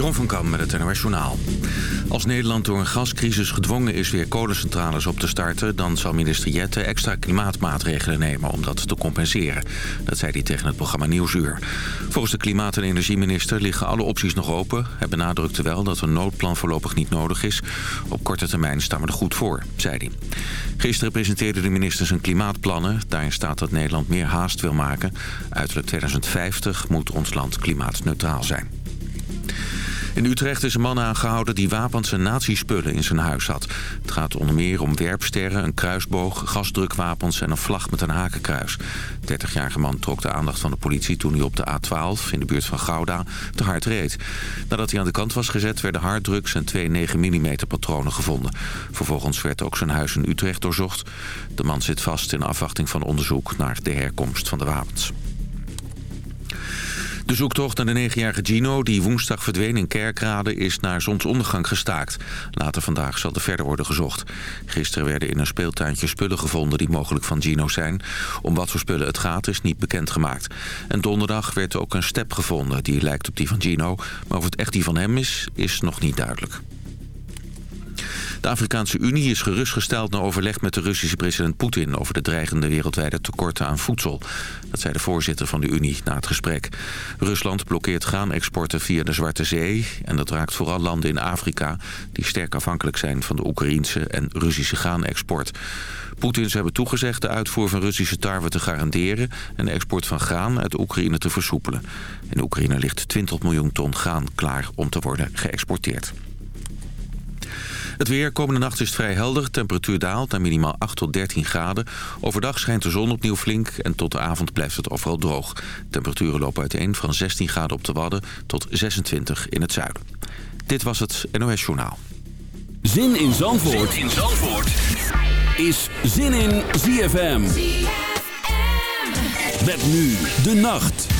Jeroen van Kam met het NOS Journaal. Als Nederland door een gascrisis gedwongen is weer kolencentrales op te starten... dan zal minister Jette extra klimaatmaatregelen nemen om dat te compenseren. Dat zei hij tegen het programma Nieuwsuur. Volgens de klimaat- en energieminister liggen alle opties nog open. Hij benadrukte wel dat een noodplan voorlopig niet nodig is. Op korte termijn staan we er goed voor, zei hij. Gisteren presenteerde de minister zijn klimaatplannen. Daarin staat dat Nederland meer haast wil maken. Uiterlijk 2050 moet ons land klimaatneutraal zijn. In Utrecht is een man aangehouden die wapens en nazispullen in zijn huis had. Het gaat onder meer om werpsterren, een kruisboog, gasdrukwapens en een vlag met een hakenkruis. De 30-jarige man trok de aandacht van de politie toen hij op de A12 in de buurt van Gouda te hard reed. Nadat hij aan de kant was gezet werden harddrugs en twee 9 mm patronen gevonden. Vervolgens werd ook zijn huis in Utrecht doorzocht. De man zit vast in afwachting van onderzoek naar de herkomst van de wapens. De zoektocht naar de 9-jarige Gino, die woensdag verdween in Kerkrade, is naar zonsondergang gestaakt. Later vandaag zal er verder worden gezocht. Gisteren werden in een speeltuintje spullen gevonden die mogelijk van Gino zijn. Om wat voor spullen het gaat is niet bekendgemaakt. En donderdag werd ook een step gevonden die lijkt op die van Gino. Maar of het echt die van hem is, is nog niet duidelijk. De Afrikaanse Unie is gerustgesteld na overleg met de Russische president Poetin... over de dreigende wereldwijde tekorten aan voedsel. Dat zei de voorzitter van de Unie na het gesprek. Rusland blokkeert graanexporten via de Zwarte Zee... en dat raakt vooral landen in Afrika... die sterk afhankelijk zijn van de Oekraïnse en Russische graanexport. Poetin zou hebben toegezegd de uitvoer van Russische tarwe te garanderen... en de export van graan uit Oekraïne te versoepelen. In Oekraïne ligt 20 miljoen ton graan klaar om te worden geëxporteerd. Het weer, komende nacht is het vrij helder. Temperatuur daalt naar minimaal 8 tot 13 graden. Overdag schijnt de zon opnieuw flink en tot de avond blijft het overal droog. Temperaturen lopen uiteen van 16 graden op de Wadden tot 26 in het zuiden. Dit was het NOS Journaal. Zin in Zandvoort, zin in Zandvoort. is Zin in ZFM. ZFM. Met nu de nacht.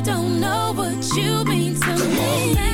don't know what you mean to me.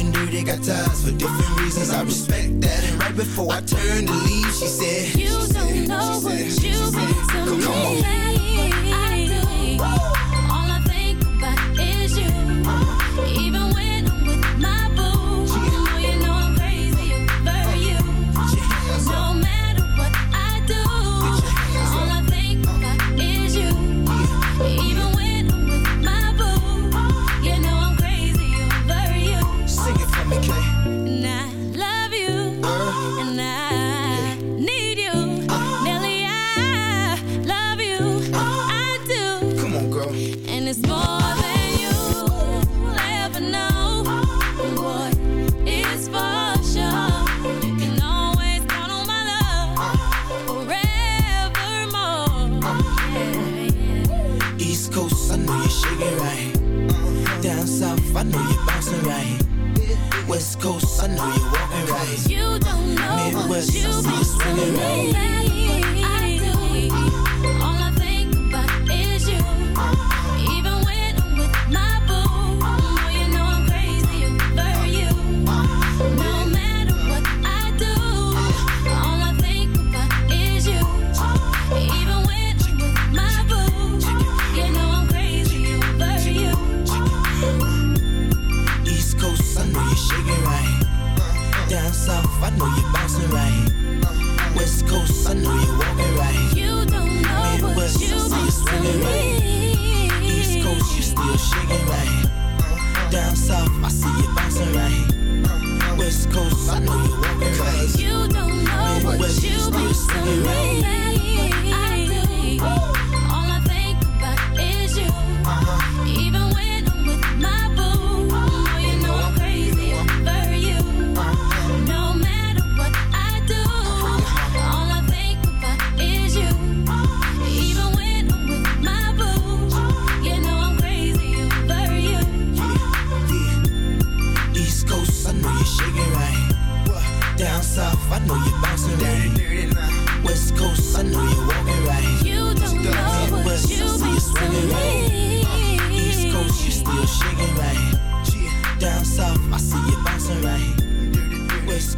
and Dirty got ties for different reasons. I respect that, and right before I turned to leave, she said, You don't know what you've been to me. Come on. Coast, I know you're walking right. You don't know what Midwest, I you've see been you I know you're bouncing right. West Coast, I know you're walking right. You don't know what Midwest, I you've see you swinging right. East Coast, you still shaking right. Down south, I see you bouncing right. West Coast, I know you're walking right. You don't know what Midwest, you you've still swinging right. I do.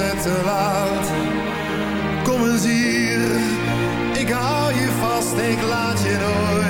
Het te laat. Kom eens hier, ik hou je vast, ik laat je nooit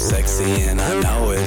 Sexy and I know it.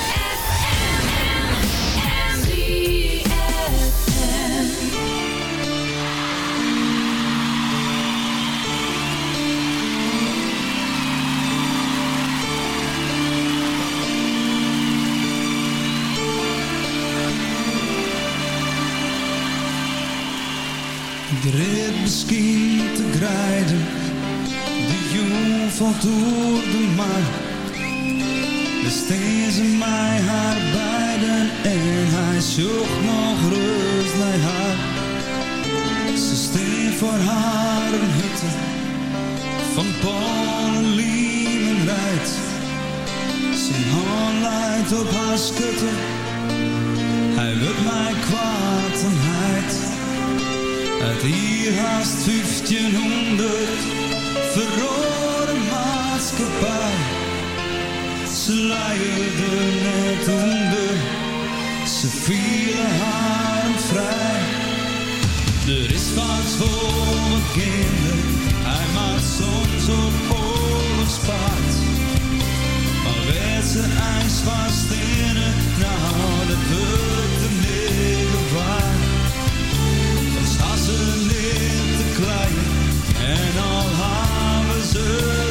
Valt door de maan. Besteed ze mij haar beiden en hij zocht nog rust haar. Ze steen voor haar een hutte van Paulien en rijdt. Zijn hand leidt op haar schutte, hij wil mij kwaad en heid. Uit hier haast 1500 verrode maatschappij. Ze leiden net onder, ze vielen haar vrij. Er is vaak voor wat kinderen, hij maakt soms op oorlogspaard. Maar werd ze ijs vast in het, nou dat wordt de middel waard. Dan ze niet te klein en al hebben ze.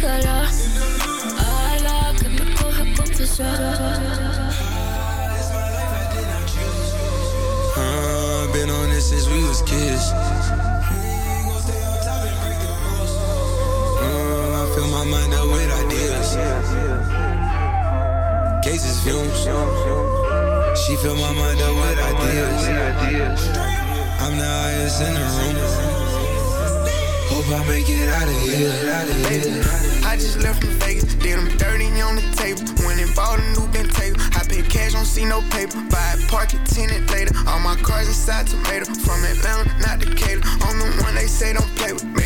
color Allah kan me gå her på til så Been on this since we was kids. Uh, fill my mind up with ideas. Cases fumes. She fill my mind up with ideas. I'm the highest in the room. Hope I make it out of here, out of here. I just left from Vegas, did them dirty on the table. Went and bought a new Bentayga. I pay cash, don't see no paper. Buy it, park it, tenant later. All my cars inside tomato. From Atlanta, not Decatur. I'm the one they say don't play with. Them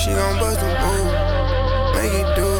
She gon' bust a move, make it do.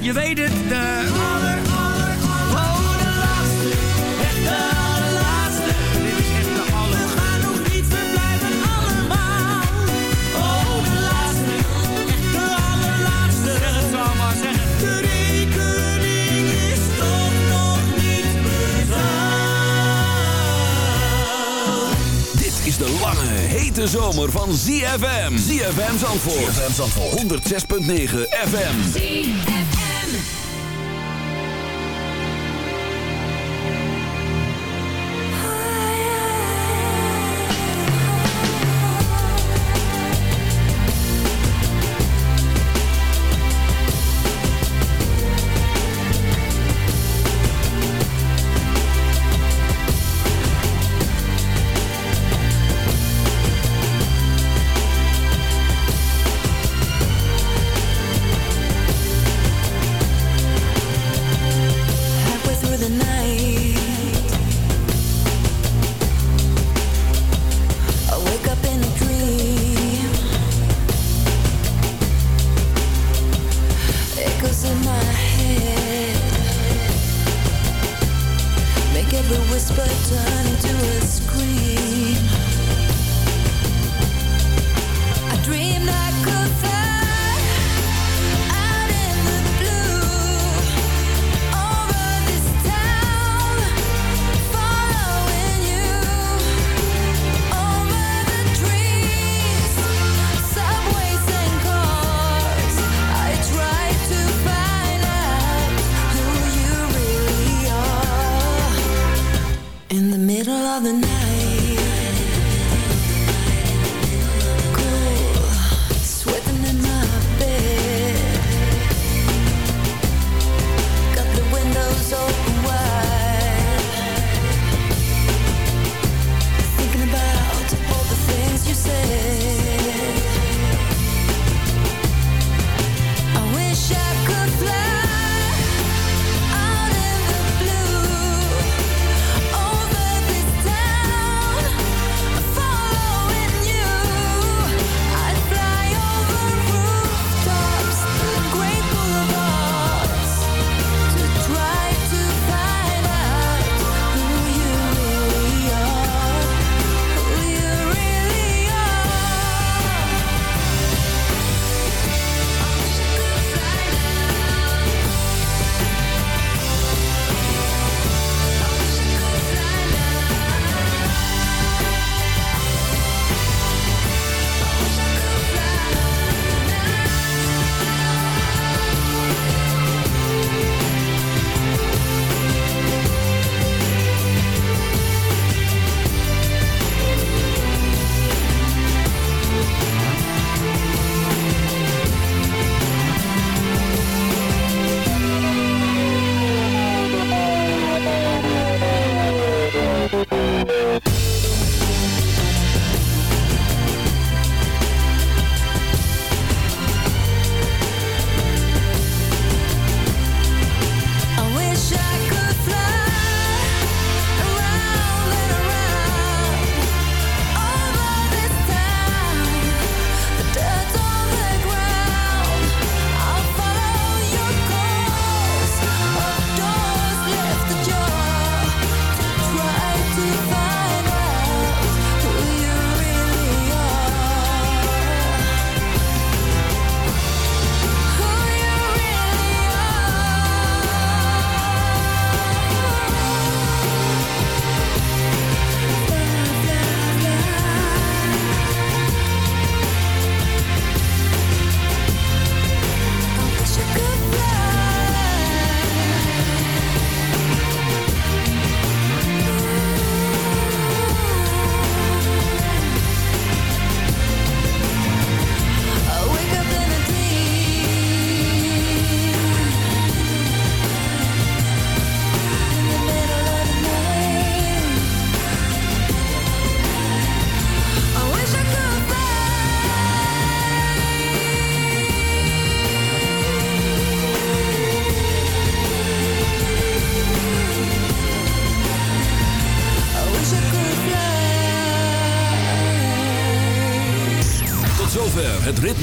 Je weet het, de... Aller, aller, aller, de laatste, echt de allerlaatste. Dit is echt de aller... We gaan nog niet, we blijven allemaal. Oh, de laatste, echt de allerlaatste. Zeg het zo, Ammar, zeg het. De rekening is toch nog niet betaald. Dit is de lange, hete zomer van ZFM. ZFM Zandvoort. ZFM Zandvoort. 106.9 FM. zover